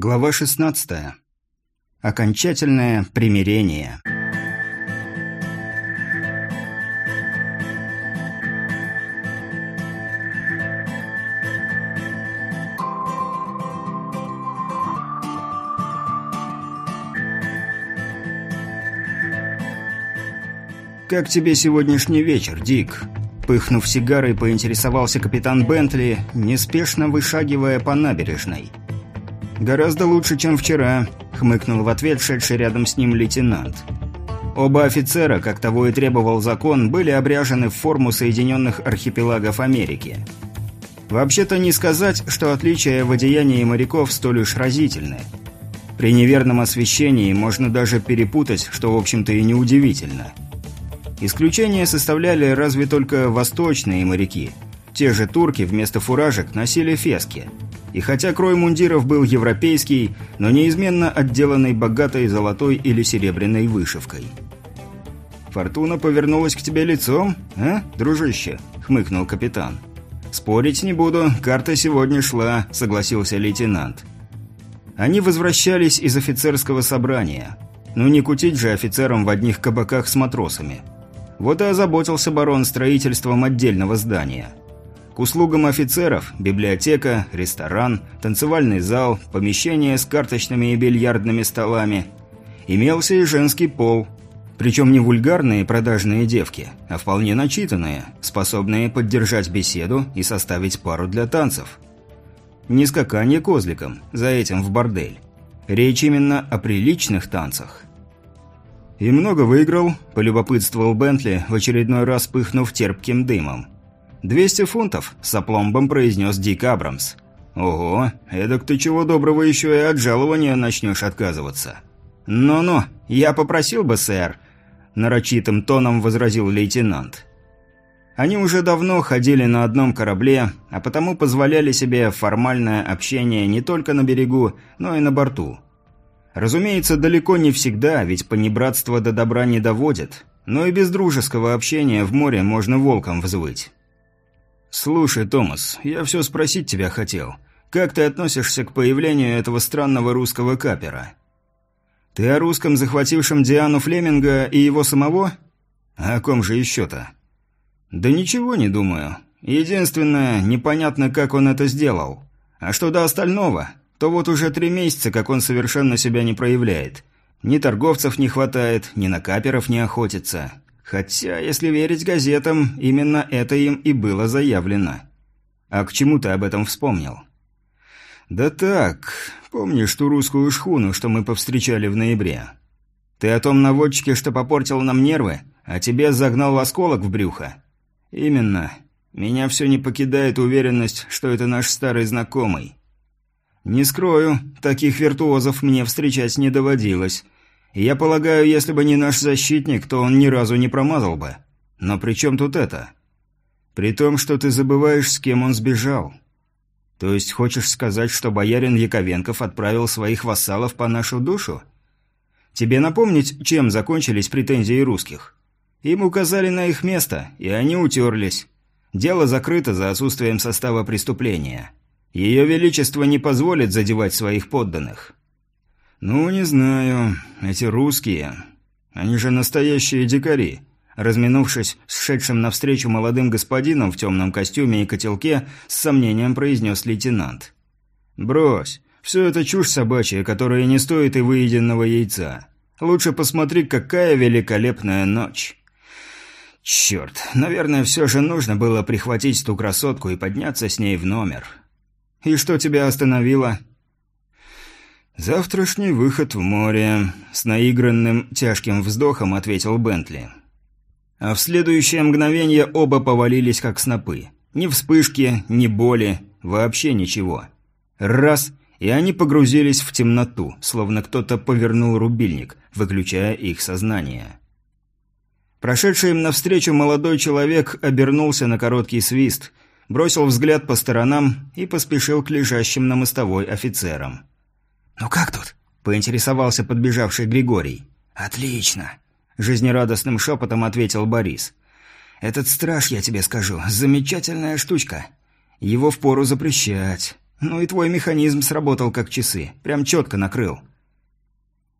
Глава 16. Окончательное примирение. «Как тебе сегодняшний вечер, Дик?» Пыхнув сигарой, поинтересовался капитан Бентли, неспешно вышагивая по набережной. «Гораздо лучше, чем вчера», — хмыкнул в ответ шедший рядом с ним лейтенант. Оба офицера, как того и требовал закон, были обряжены в форму Соединенных Архипелагов Америки. Вообще-то не сказать, что отличия в одеянии моряков столь уж разительны. При неверном освещении можно даже перепутать, что, в общем-то, и неудивительно. Исключение составляли разве только восточные моряки. Те же турки вместо фуражек носили фески – и хотя крой мундиров был европейский, но неизменно отделанный богатой золотой или серебряной вышивкой. «Фортуна повернулась к тебе лицом, а, дружище?» – хмыкнул капитан. «Спорить не буду, карта сегодня шла», – согласился лейтенант. Они возвращались из офицерского собрания. Ну не кутить же офицерам в одних кабаках с матросами. Вот и озаботился барон строительством отдельного здания – к услугам офицеров – библиотека, ресторан, танцевальный зал, помещение с карточными и бильярдными столами. Имелся и женский пол. Причем не вульгарные продажные девки, а вполне начитанные, способные поддержать беседу и составить пару для танцев. Не скаканье козликом, за этим в бордель. Речь именно о приличных танцах. «И много выиграл», – полюбопытствовал Бентли, в очередной раз пыхнув терпким дымом. «Двести фунтов», – с опломбом произнес Дик Абрамс. «Ого, эдак ты чего доброго еще и от жалования начнешь отказываться». «Ну-ну, я попросил бы, сэр», – нарочитым тоном возразил лейтенант. Они уже давно ходили на одном корабле, а потому позволяли себе формальное общение не только на берегу, но и на борту. Разумеется, далеко не всегда, ведь понебратство до добра не доводит, но и без дружеского общения в море можно волком взвыть. «Слушай, Томас, я все спросить тебя хотел. Как ты относишься к появлению этого странного русского капера?» «Ты о русском, захватившем Диану Флеминга и его самого?» «А о ком же еще-то?» «Да ничего не думаю. Единственное, непонятно, как он это сделал. А что до остального, то вот уже три месяца, как он совершенно себя не проявляет. Ни торговцев не хватает, ни на каперов не охотится. Хотя, если верить газетам, именно это им и было заявлено. А к чему ты об этом вспомнил? Да так, помнишь ту русскую шхуну, что мы повстречали в ноябре? Ты о том наводчике, что попортил нам нервы, а тебе загнал осколок в брюхо? Именно. Меня все не покидает уверенность, что это наш старый знакомый. Не скрою, таких виртуозов мне встречать не доводилось, я полагаю, если бы не наш защитник, то он ни разу не промазал бы. Но при чем тут это? При том, что ты забываешь, с кем он сбежал. То есть хочешь сказать, что боярин Яковенков отправил своих вассалов по нашу душу? Тебе напомнить, чем закончились претензии русских? Им указали на их место, и они утерлись. Дело закрыто за отсутствием состава преступления. Ее Величество не позволит задевать своих подданных. «Ну, не знаю. Эти русские. Они же настоящие дикари». Разминувшись с шедшим навстречу молодым господином в темном костюме и котелке, с сомнением произнес лейтенант. «Брось. Все это чушь собачья, которая не стоит и выеденного яйца. Лучше посмотри, какая великолепная ночь». «Черт, наверное, все же нужно было прихватить ту красотку и подняться с ней в номер». «И что тебя остановило?» «Завтрашний выход в море», — с наигранным тяжким вздохом ответил Бентли. А в следующее мгновение оба повалились как снопы. Ни вспышки, ни боли, вообще ничего. Раз, и они погрузились в темноту, словно кто-то повернул рубильник, выключая их сознание. Прошедший им навстречу молодой человек обернулся на короткий свист, бросил взгляд по сторонам и поспешил к лежащим на мостовой офицерам. «Ну как тут?» – поинтересовался подбежавший Григорий. «Отлично!» – жизнерадостным шепотом ответил Борис. «Этот страж, я тебе скажу, замечательная штучка. Его впору запрещать. Ну и твой механизм сработал как часы. Прям четко накрыл.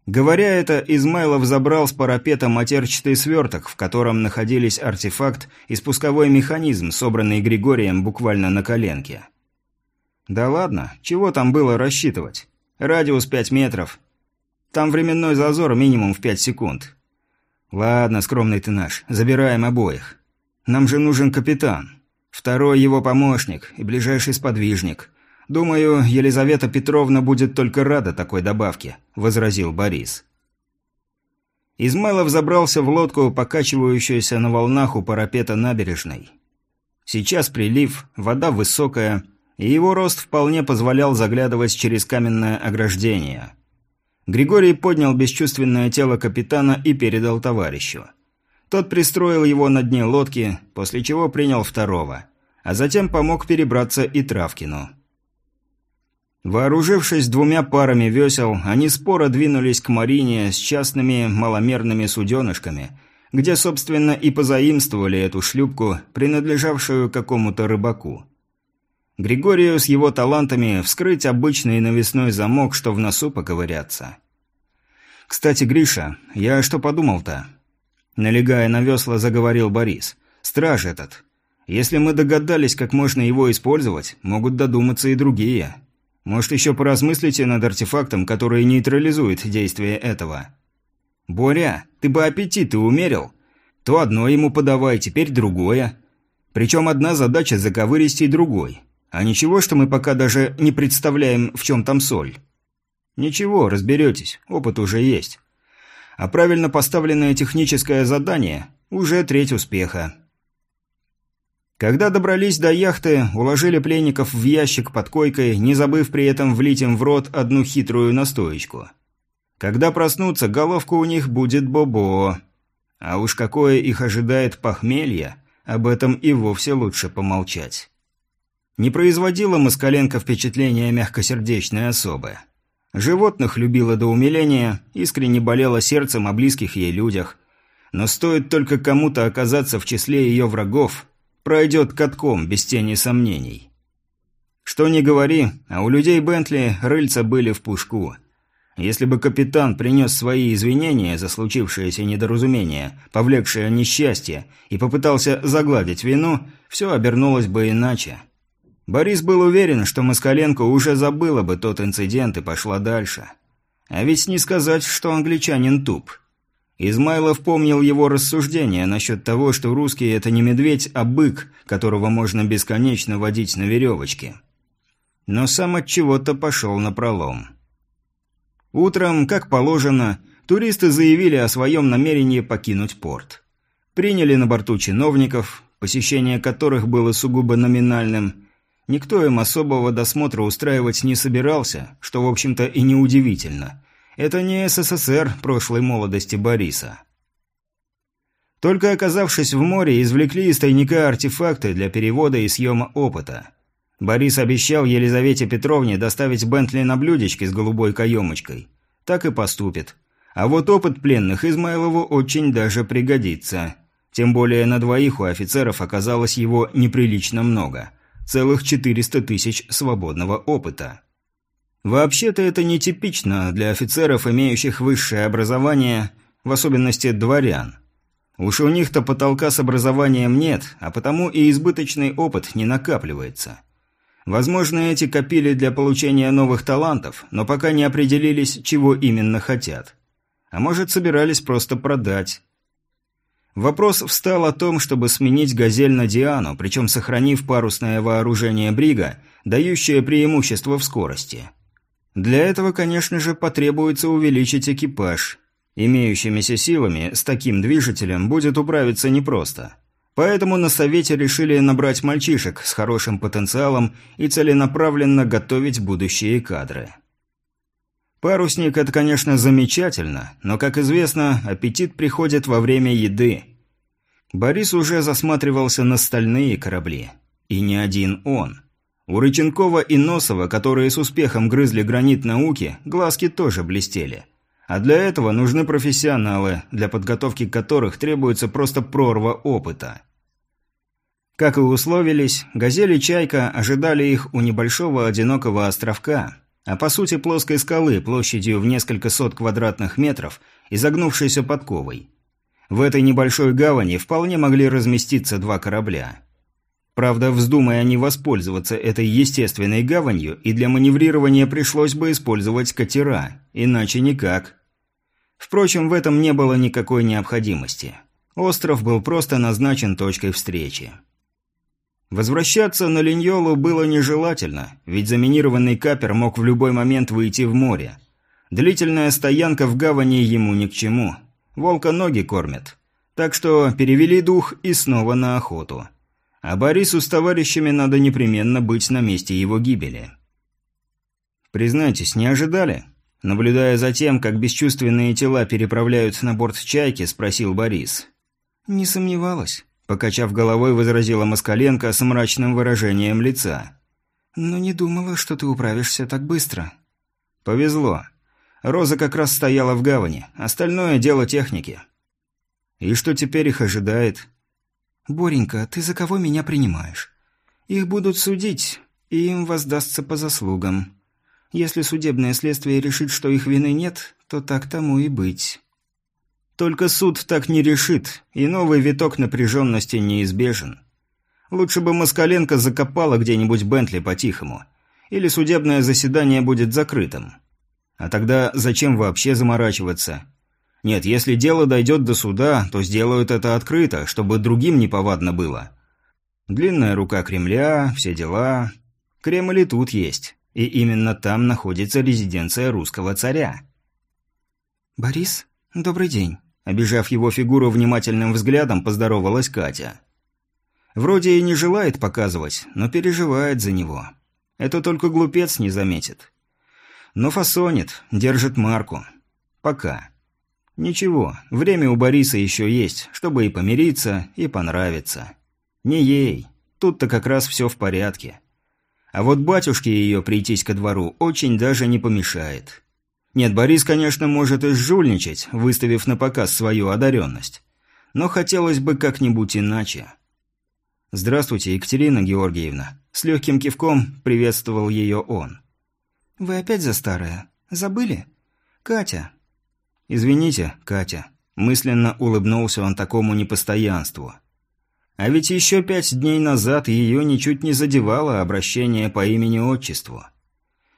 Говоря это, Измайлов забрал с парапета матерчатый сверток, в котором находились артефакт и спусковой механизм, собранный Григорием буквально на коленке. Да ладно, чего там было рассчитывать? Радиус 5 метров. Там временной зазор минимум в 5 секунд. Ладно, скромный ты наш, забираем обоих. Нам же нужен капитан. Второй его помощник и ближайший сподвижник. «Думаю, Елизавета Петровна будет только рада такой добавке», – возразил Борис. Измайлов забрался в лодку, покачивающуюся на волнах у парапета набережной. Сейчас прилив, вода высокая, и его рост вполне позволял заглядывать через каменное ограждение. Григорий поднял бесчувственное тело капитана и передал товарищу. Тот пристроил его на дне лодки, после чего принял второго, а затем помог перебраться и Травкину. Вооружившись двумя парами весел, они споро двинулись к Марине с частными маломерными суденышками, где, собственно, и позаимствовали эту шлюпку, принадлежавшую какому-то рыбаку. Григорию с его талантами вскрыть обычный навесной замок, что в носу поковыряться. «Кстати, Гриша, я что подумал-то?» Налегая на весла, заговорил Борис. «Страж этот. Если мы догадались, как можно его использовать, могут додуматься и другие». Может, еще поразмыслите над артефактом, который нейтрализует действие этого. Боря, ты бы аппетиты умерил. То одно ему подавай, теперь другое. Причем одна задача заковыристей другой. А ничего, что мы пока даже не представляем, в чем там соль. Ничего, разберетесь, опыт уже есть. А правильно поставленное техническое задание – уже треть успеха. Когда добрались до яхты, уложили пленников в ящик под койкой, не забыв при этом влить им в рот одну хитрую настоечку. Когда проснутся, головка у них будет бобо. А уж какое их ожидает похмелье, об этом и вовсе лучше помолчать. Не производила Москаленко впечатления мягкосердечной особы. Животных любила до умиления, искренне болела сердцем о близких ей людях. Но стоит только кому-то оказаться в числе ее врагов – пройдет катком, без тени сомнений. Что ни говори, а у людей Бентли рыльца были в пушку. Если бы капитан принес свои извинения за случившееся недоразумение, повлекшее несчастье, и попытался загладить вину, все обернулось бы иначе. Борис был уверен, что Москаленко уже забыла бы тот инцидент и пошла дальше. А ведь не сказать, что англичанин туп. Измайлов помнил его рассуждения насчет того, что русский – это не медведь, а бык, которого можно бесконечно водить на веревочке. Но сам от чего-то пошел на пролом. Утром, как положено, туристы заявили о своем намерении покинуть порт. Приняли на борту чиновников, посещение которых было сугубо номинальным. Никто им особого досмотра устраивать не собирался, что, в общем-то, и неудивительно – это не СССР прошлой молодости Бориса. Только оказавшись в море, извлекли из тайника артефакты для перевода и съема опыта. Борис обещал Елизавете Петровне доставить Бентли на блюдечке с голубой каемочкой. Так и поступит. А вот опыт пленных Измайлову очень даже пригодится. Тем более на двоих у офицеров оказалось его неприлично много. Целых 400 тысяч свободного опыта. Вообще-то это нетипично для офицеров, имеющих высшее образование, в особенности дворян. Уж у них-то потолка с образованием нет, а потому и избыточный опыт не накапливается. Возможно, эти копили для получения новых талантов, но пока не определились, чего именно хотят. А может, собирались просто продать. Вопрос встал о том, чтобы сменить «Газель» на «Диану», причем сохранив парусное вооружение «Брига», дающее преимущество в скорости. Для этого, конечно же, потребуется увеличить экипаж. Имеющимися силами с таким движителем будет управиться непросто. Поэтому на совете решили набрать мальчишек с хорошим потенциалом и целенаправленно готовить будущие кадры. Парусник – это, конечно, замечательно, но, как известно, аппетит приходит во время еды. Борис уже засматривался на стальные корабли. И не один он – у Рыченкова и Носова, которые с успехом грызли гранит науки, глазки тоже блестели. А для этого нужны профессионалы, для подготовки которых требуется просто прорва опыта. Как и условились, «Газель» и «Чайка» ожидали их у небольшого одинокого островка, а по сути плоской скалы площадью в несколько сот квадратных метров, изогнувшейся подковой. В этой небольшой гавани вполне могли разместиться два корабля. Правда, вздумая они воспользоваться этой естественной гаванью, и для маневрирования пришлось бы использовать катера, иначе никак. Впрочем, в этом не было никакой необходимости. Остров был просто назначен точкой встречи. Возвращаться на Линьолу было нежелательно, ведь заминированный капер мог в любой момент выйти в море. Длительная стоянка в гавани ему ни к чему. Волка ноги кормят. Так что перевели дух и снова на охоту. А Борису с товарищами надо непременно быть на месте его гибели. «Признайтесь, не ожидали?» Наблюдая за тем, как бесчувственные тела переправляют на борт «Чайки», спросил Борис. «Не сомневалась». Покачав головой, возразила Москаленко с мрачным выражением лица. «Но не думала, что ты управишься так быстро». «Повезло. Роза как раз стояла в гавани. Остальное – дело техники». «И что теперь их ожидает?» «Боренька, ты за кого меня принимаешь? Их будут судить, и им воздастся по заслугам. Если судебное следствие решит, что их вины нет, то так тому и быть». Только суд так не решит, и новый виток напряженности неизбежен. Лучше бы Москаленко закопала где-нибудь Бентли по-тихому. Или судебное заседание будет закрытым. А тогда зачем вообще заморачиваться? Нет, если дело дойдет до суда, то сделают это открыто, чтобы другим неповадно было. Длинная рука Кремля, все дела. Кремль и тут есть. И именно там находится резиденция русского царя. «Борис, добрый день». Обижав его фигуру внимательным взглядом, поздоровалась Катя. Вроде и не желает показывать, но переживает за него. Это только глупец не заметит. Но фасонит, держит марку. Пока. Ничего, время у Бориса еще есть, чтобы и помириться, и понравиться. Не ей. Тут-то как раз все в порядке. А вот батюшке ее прийтись ко двору очень даже не помешает. Нет, Борис, конечно, может и жульничать, выставив на показ свою одаренность. Но хотелось бы как-нибудь иначе. «Здравствуйте, Екатерина Георгиевна». С легким кивком приветствовал ее он. «Вы опять за старое? Забыли? Катя». «Извините, Катя». Мысленно улыбнулся он такому непостоянству. А ведь еще пять дней назад ее ничуть не задевало обращение по имени-отчеству.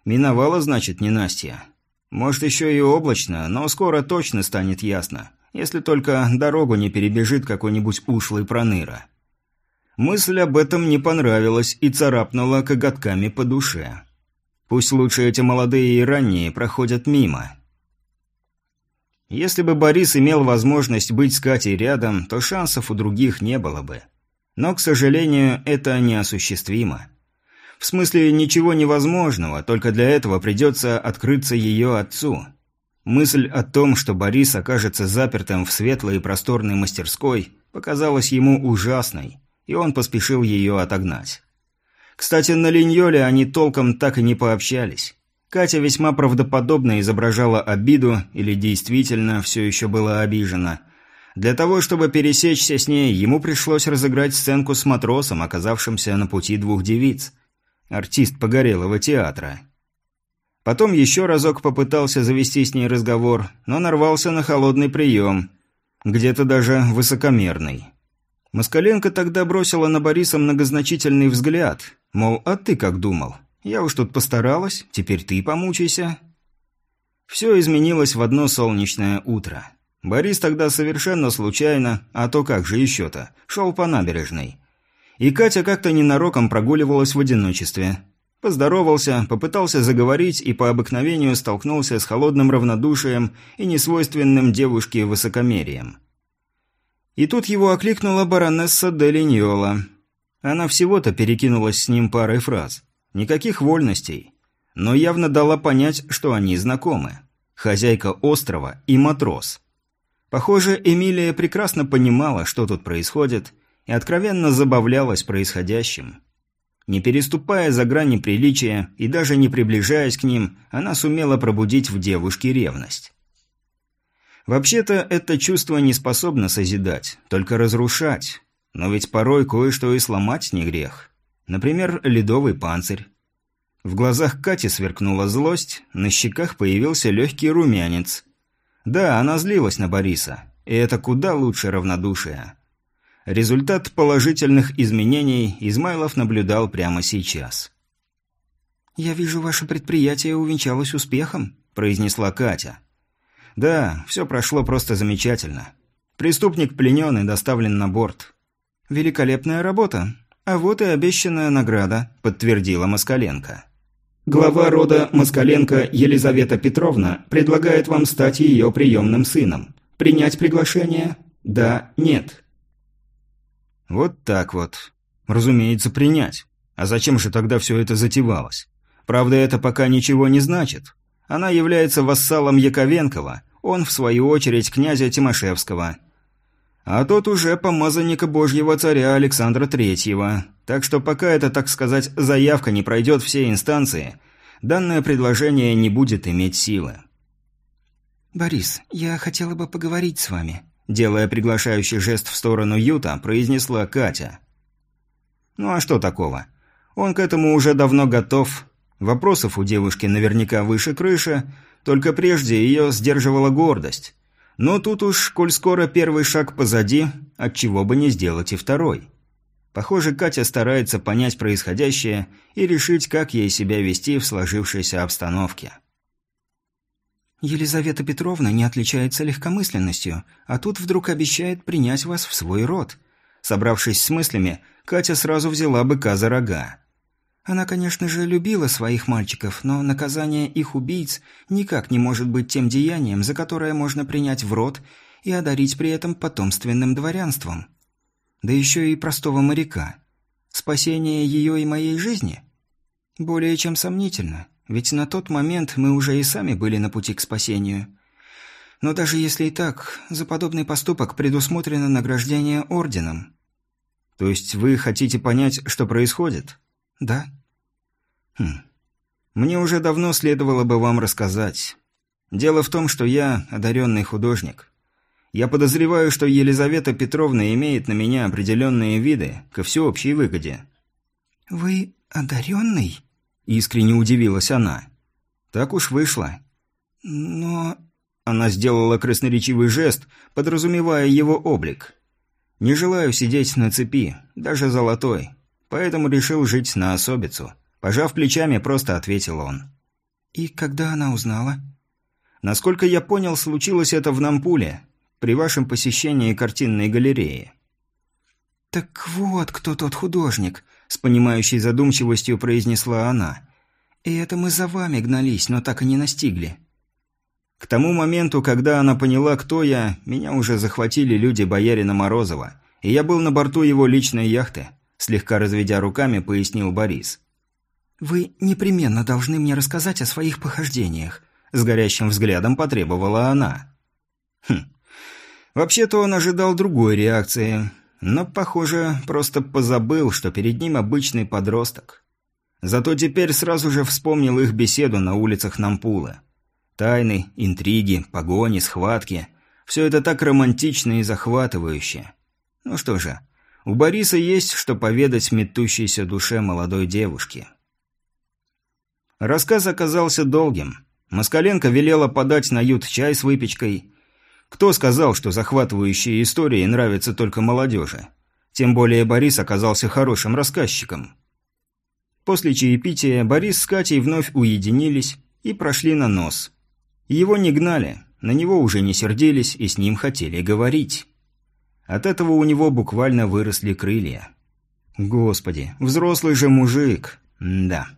Миновало, значит, ненастье. Может, еще и облачно, но скоро точно станет ясно, если только дорогу не перебежит какой-нибудь ушлый проныра. Мысль об этом не понравилась и царапнула коготками по душе. Пусть лучше эти молодые и ранние проходят мимо. Если бы Борис имел возможность быть с Катей рядом, то шансов у других не было бы. Но, к сожалению, это неосуществимо. В смысле, ничего невозможного, только для этого придется открыться ее отцу. Мысль о том, что Борис окажется запертым в светлой и просторной мастерской, показалась ему ужасной, и он поспешил ее отогнать. Кстати, на Линьоле они толком так и не пообщались. Катя весьма правдоподобно изображала обиду или действительно все еще была обижена. Для того, чтобы пересечься с ней, ему пришлось разыграть сценку с матросом, оказавшимся на пути двух девиц – артист погорелого театра. Потом еще разок попытался завести с ней разговор, но нарвался на холодный прием, где-то даже высокомерный. Москаленко тогда бросила на Бориса многозначительный взгляд, мол, а ты как думал? Я уж тут постаралась, теперь ты помучайся. Все изменилось в одно солнечное утро. Борис тогда совершенно случайно, а то как же еще-то, шел по набережной. И Катя как-то ненароком прогуливалась в одиночестве. Поздоровался, попытался заговорить и по обыкновению столкнулся с холодным равнодушием и несвойственным девушке высокомерием. И тут его окликнула баронесса де Линьола. Она всего-то перекинулась с ним парой фраз. Никаких вольностей. Но явно дала понять, что они знакомы. Хозяйка острова и матрос. Похоже, Эмилия прекрасно понимала, что тут происходит, и откровенно забавлялась происходящим. Не переступая за грани приличия и даже не приближаясь к ним, она сумела пробудить в девушке ревность. Вообще-то это чувство не способно созидать, только разрушать. Но ведь порой кое-что и сломать не грех. Например, ледовый панцирь. В глазах Кати сверкнула злость, на щеках появился легкий румянец. Да, она злилась на Бориса, и это куда лучше равнодушия. Результат положительных изменений Измайлов наблюдал прямо сейчас. «Я вижу, ваше предприятие увенчалось успехом», – произнесла Катя. «Да, все прошло просто замечательно. Преступник пленен и доставлен на борт». «Великолепная работа. А вот и обещанная награда», – подтвердила Москаленко. Глава рода Москаленко Елизавета Петровна предлагает вам стать ее приемным сыном. Принять приглашение? Да, нет. Вот так вот. Разумеется, принять. А зачем же тогда все это затевалось? Правда, это пока ничего не значит. Она является вассалом Яковенкова, он, в свою очередь, князя Тимошевского. А тот уже помазанника божьего царя Александра Третьего. Так что пока это, так сказать, заявка не пройдет все инстанции, данное предложение не будет иметь силы. «Борис, я хотела бы поговорить с вами», делая приглашающий жест в сторону Юта, произнесла Катя. Ну а что такого? Он к этому уже давно готов. Вопросов у девушки наверняка выше крыши, только прежде ее сдерживала гордость. Но тут уж, коль скоро первый шаг позади, отчего бы не сделать и второй. Похоже, Катя старается понять происходящее и решить, как ей себя вести в сложившейся обстановке. Елизавета Петровна не отличается легкомысленностью, а тут вдруг обещает принять вас в свой род. Собравшись с мыслями, Катя сразу взяла быка за рога. Она, конечно же, любила своих мальчиков, но наказание их убийц никак не может быть тем деянием, за которое можно принять в род и одарить при этом потомственным дворянством. Да еще и простого моряка. Спасение ее и моей жизни? Более чем сомнительно. Ведь на тот момент мы уже и сами были на пути к спасению. Но даже если и так, за подобный поступок предусмотрено награждение орденом. То есть вы хотите понять, что происходит? Да. Хм. Мне уже давно следовало бы вам рассказать. Дело в том, что я одаренный художник. Я подозреваю, что Елизавета Петровна имеет на меня определенные виды ко всеобщей выгоде. Вы одаренный? Искренне удивилась она. Так уж вышло. Но... Она сделала красноречивый жест, подразумевая его облик. «Не желаю сидеть на цепи, даже золотой, поэтому решил жить на особицу». Пожав плечами, просто ответил он. «И когда она узнала?» «Насколько я понял, случилось это в Нампуле, при вашем посещении картинной галереи». «Так вот кто тот художник», с понимающей задумчивостью произнесла она. «И это мы за вами гнались, но так и не настигли». К тому моменту, когда она поняла, кто я, меня уже захватили люди боярина Морозова, и я был на борту его личной яхты, слегка разведя руками, пояснил Борис. «Вы непременно должны мне рассказать о своих похождениях», с горящим взглядом потребовала она. Хм. Вообще-то он ожидал другой реакции, но, похоже, просто позабыл, что перед ним обычный подросток. Зато теперь сразу же вспомнил их беседу на улицах Нампула. Тайны, интриги, погони, схватки – все это так романтично и захватывающе. Ну что же, у Бориса есть что поведать метущейся душе молодой девушки. Рассказ оказался долгим. Москаленко велела подать на ют чай с выпечкой, кто сказал, что захватывающие истории нравятся только молодежи? Тем более Борис оказался хорошим рассказчиком. После чаепития Борис с Катей вновь уединились и прошли на нос. Его не гнали, на него уже не сердились и с ним хотели говорить. От этого у него буквально выросли крылья. Господи, взрослый же мужик. М да.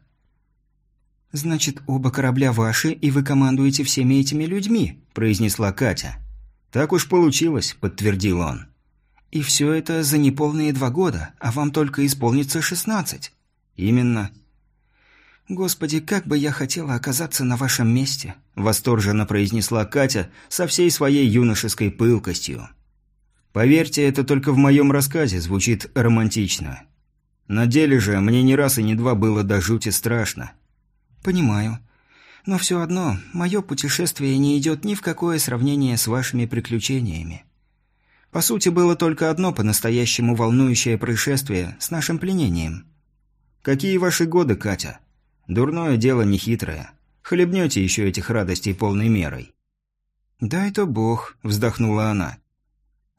«Значит, оба корабля ваши, и вы командуете всеми этими людьми», – произнесла Катя. «Так уж получилось», – подтвердил он. «И все это за неполные два года, а вам только исполнится шестнадцать». «Именно». «Господи, как бы я хотела оказаться на вашем месте», – восторженно произнесла Катя со всей своей юношеской пылкостью. «Поверьте, это только в моем рассказе звучит романтично. На деле же мне ни раз и ни два было до жути страшно». «Понимаю. Но все одно, мое путешествие не идет ни в какое сравнение с вашими приключениями. По сути, было только одно по-настоящему волнующее происшествие с нашим пленением. Какие ваши годы, Катя? Дурное дело нехитрое. Хлебнете еще этих радостей полной мерой. «Дай-то бог», — вздохнула она.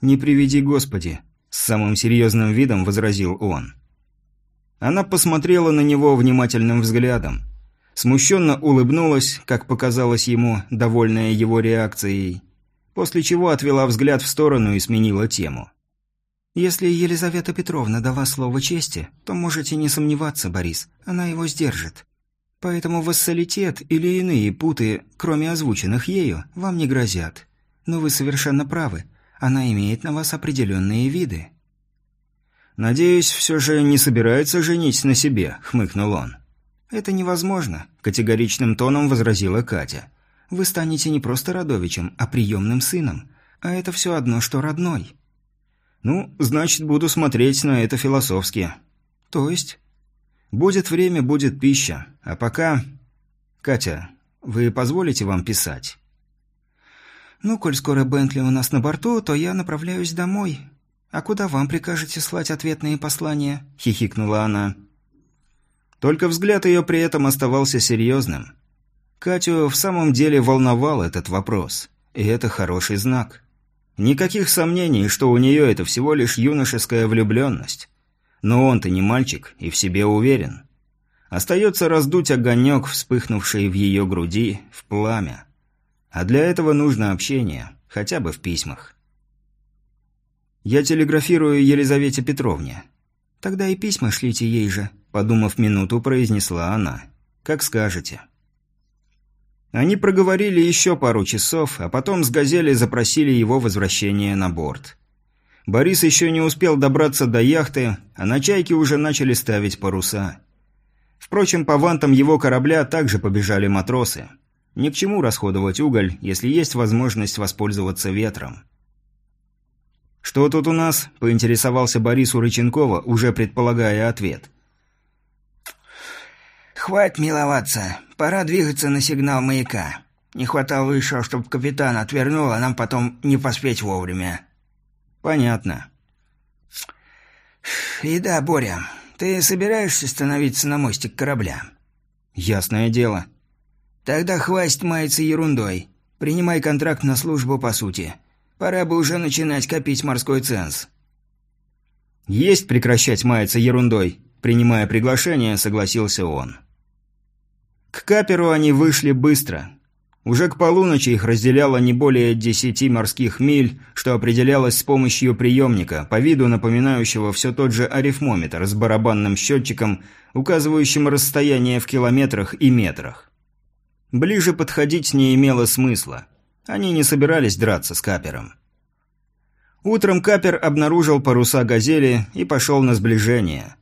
«Не приведи Господи», — с самым серьезным видом возразил он. Она посмотрела на него внимательным взглядом. Смущенно улыбнулась, как показалось ему, довольная его реакцией после чего отвела взгляд в сторону и сменила тему. «Если Елизавета Петровна дала слово чести, то можете не сомневаться, Борис, она его сдержит. Поэтому вассалитет или иные путы, кроме озвученных ею, вам не грозят. Но вы совершенно правы, она имеет на вас определенные виды». «Надеюсь, все же не собирается женить на себе», — хмыкнул он. «Это невозможно», — категоричным тоном возразила Катя. Вы станете не просто родовичем, а приемным сыном. А это все одно, что родной». «Ну, значит, буду смотреть на это философски». «То есть?» «Будет время, будет пища. А пока...» «Катя, вы позволите вам писать?» «Ну, коль скоро Бентли у нас на борту, то я направляюсь домой. А куда вам прикажете слать ответные послания?» – хихикнула она. Только взгляд ее при этом оставался серьезным. Катю в самом деле волновал этот вопрос, и это хороший знак. Никаких сомнений, что у нее это всего лишь юношеская влюбленность. Но он-то не мальчик и в себе уверен. Остается раздуть огонек, вспыхнувший в ее груди, в пламя. А для этого нужно общение, хотя бы в письмах. «Я телеграфирую Елизавете Петровне». «Тогда и письма шлите ей же», — подумав минуту, произнесла она. «Как скажете». Они проговорили еще пару часов, а потом с «Газели» запросили его возвращение на борт. Борис еще не успел добраться до яхты, а на «Чайке» уже начали ставить паруса. Впрочем, по вантам его корабля также побежали матросы. Ни к чему расходовать уголь, если есть возможность воспользоваться ветром. «Что тут у нас?» – поинтересовался Борис у Рыченкова, уже предполагая ответ. «Хватит миловаться. Пора двигаться на сигнал маяка. Не хватало еще, чтобы капитан отвернул, а нам потом не поспеть вовремя». «Понятно». «И да, Боря, ты собираешься становиться на мостик корабля?» «Ясное дело». «Тогда хватит маяться ерундой. Принимай контракт на службу по сути. Пора бы уже начинать копить морской ценз». «Есть прекращать маяться ерундой», — принимая приглашение, согласился он. К каперу они вышли быстро. Уже к полуночи их разделяло не более десяти морских миль, что определялось с помощью приемника, по виду напоминающего все тот же арифмометр с барабанным счетчиком, указывающим расстояние в километрах и метрах. Ближе подходить не имело смысла. Они не собирались драться с капером. Утром капер обнаружил паруса «Газели» и пошел на сближение.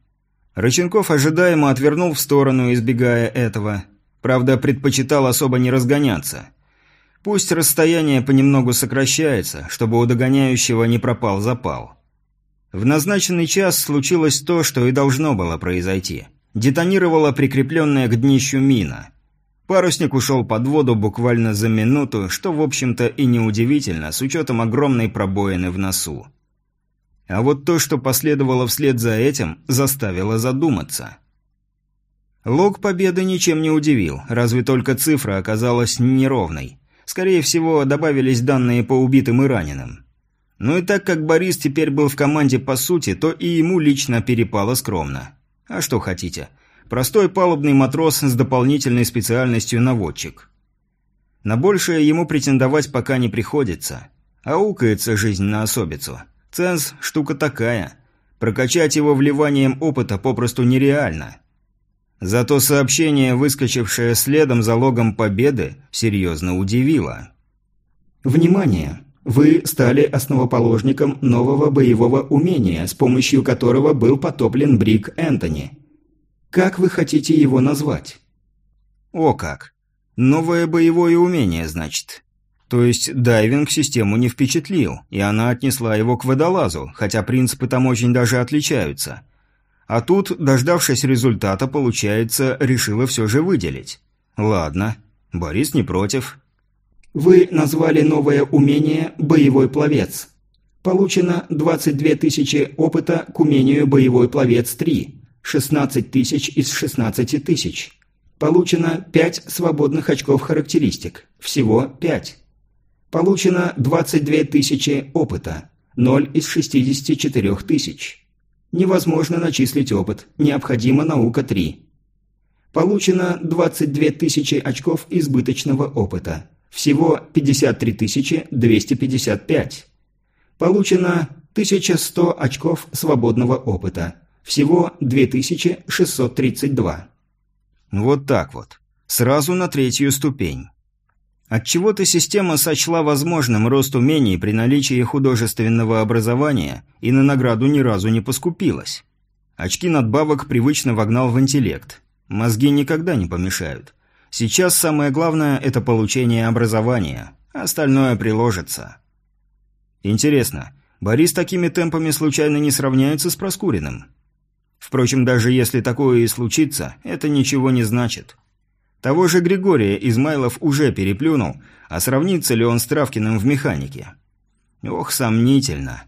Рыченков ожидаемо отвернул в сторону, избегая этого, Правда, предпочитал особо не разгоняться. Пусть расстояние понемногу сокращается, чтобы у догоняющего не пропал запал. В назначенный час случилось то, что и должно было произойти. Детонировала прикрепленная к днищу мина. Парусник ушел под воду буквально за минуту, что, в общем-то, и неудивительно, с учетом огромной пробоины в носу. А вот то, что последовало вслед за этим, заставило задуматься – Лог победы ничем не удивил, разве только цифра оказалась неровной. Скорее всего, добавились данные по убитым и раненым. Ну и так как Борис теперь был в команде по сути, то и ему лично перепало скромно. А что хотите? Простой палубный матрос с дополнительной специальностью наводчик. На большее ему претендовать пока не приходится. Аукается жизнь на особицу. Ценз – штука такая. Прокачать его вливанием опыта попросту нереально. Зато сообщение, выскочившее следом за логом победы, серьезно удивило. «Внимание! Вы стали основоположником нового боевого умения, с помощью которого был потоплен Брик Энтони. Как вы хотите его назвать?» «О как! Новое боевое умение, значит. То есть дайвинг систему не впечатлил, и она отнесла его к водолазу, хотя принципы там очень даже отличаются». А тут, дождавшись результата, получается, решила все же выделить. Ладно, Борис не против. Вы назвали новое умение «боевой пловец». Получено 22 тысячи опыта к умению «Боевой пловец 3», 16 тысяч из 16 тысяч. Получено 5 свободных очков характеристик, всего 5. Получено 22 тысячи опыта, 0 из 64 тысяч. Невозможно начислить опыт, необходима наука 3. Получено 22 тысячи очков избыточного опыта, всего 53 255. Получено 1100 очков свободного опыта, всего 2632. Вот так вот. Сразу на третью ступень. Отчего-то система сочла возможным рост умений при наличии художественного образования и на награду ни разу не поскупилась. Очки надбавок привычно вогнал в интеллект. Мозги никогда не помешают. Сейчас самое главное – это получение образования. Остальное приложится. Интересно, Борис такими темпами случайно не сравняется с Проскуриным? Впрочем, даже если такое и случится, это ничего не значит. Того же Григория Измайлов уже переплюнул, а сравнится ли он с Травкиным в механике? Ох, сомнительно.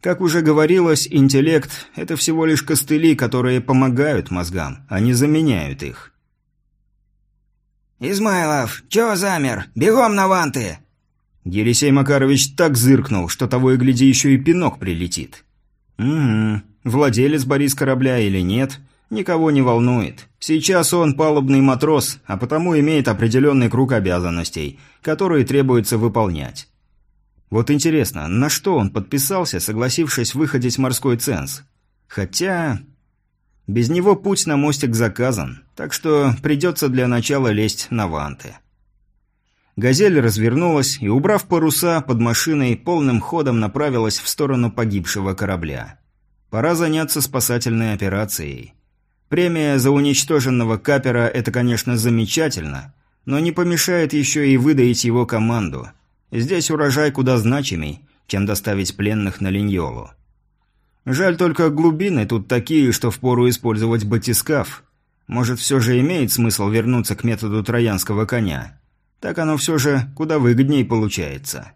Как уже говорилось, интеллект – это всего лишь костыли, которые помогают мозгам, а не заменяют их. «Измайлов, чё замер? Бегом на ванты!» Елисей Макарович так зыркнул, что того и гляди еще и пинок прилетит. «Угу. Владелец Борис корабля или нет – никого не волнует. Сейчас он палубный матрос, а потому имеет определенный круг обязанностей, которые требуется выполнять. Вот интересно, на что он подписался, согласившись выходить морской ценз? Хотя... Без него путь на мостик заказан, так что придется для начала лезть на ванты. «Газель» развернулась и, убрав паруса, под машиной полным ходом направилась в сторону погибшего корабля. Пора заняться спасательной операцией. Премия за уничтоженного капера – это, конечно, замечательно, но не помешает еще и выдаить его команду. Здесь урожай куда значимей, чем доставить пленных на Линьолу. Жаль только глубины тут такие, что впору использовать батискаф. Может, все же имеет смысл вернуться к методу троянского коня. Так оно все же куда выгоднее получается.